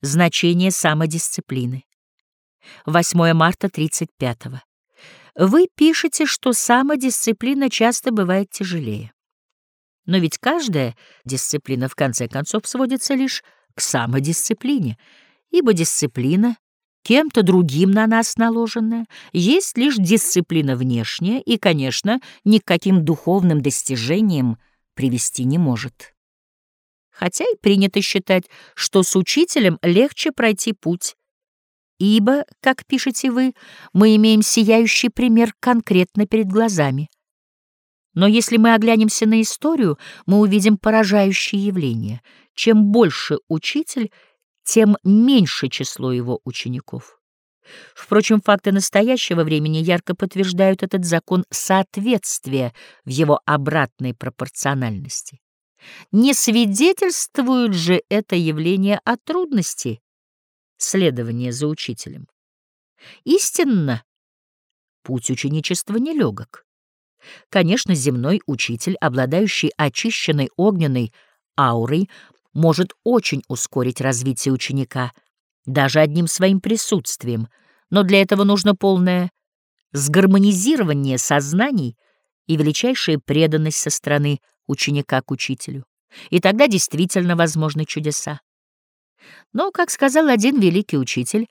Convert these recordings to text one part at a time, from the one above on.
Значение самодисциплины. 8 марта 35 -го. Вы пишете, что самодисциплина часто бывает тяжелее. Но ведь каждая дисциплина в конце концов сводится лишь к самодисциплине, ибо дисциплина, кем-то другим на нас наложенная, есть лишь дисциплина внешняя и, конечно, ни к каким духовным достижениям привести не может. Хотя и принято считать, что с учителем легче пройти путь, ибо, как пишете вы, мы имеем сияющий пример конкретно перед глазами. Но если мы оглянемся на историю, мы увидим поражающее явление. Чем больше учитель, тем меньше число его учеников. Впрочем, факты настоящего времени ярко подтверждают этот закон соответствия в его обратной пропорциональности. Не свидетельствует же это явление о трудности следования за учителем. Истинно, путь ученичества нелегок. Конечно, земной учитель, обладающий очищенной огненной аурой, может очень ускорить развитие ученика даже одним своим присутствием, но для этого нужно полное сгармонизирование сознаний и величайшая преданность со стороны ученика к учителю. И тогда действительно возможны чудеса. Но, как сказал один великий учитель,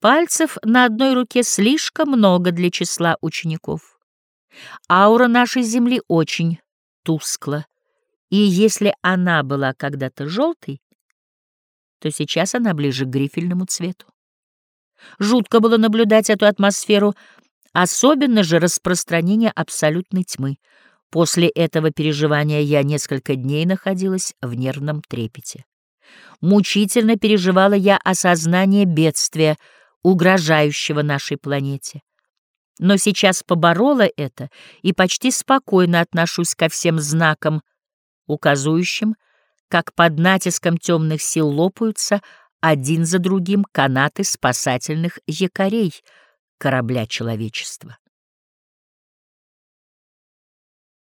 пальцев на одной руке слишком много для числа учеников. Аура нашей Земли очень тускла, и если она была когда-то желтой, то сейчас она ближе к грифельному цвету. Жутко было наблюдать эту атмосферу, особенно же распространение абсолютной тьмы. После этого переживания я несколько дней находилась в нервном трепете. Мучительно переживала я осознание бедствия, угрожающего нашей планете. Но сейчас поборола это и почти спокойно отношусь ко всем знакам, указывающим, как под натиском темных сил лопаются один за другим канаты спасательных якорей корабля человечества.